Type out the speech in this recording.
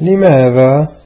لماذا؟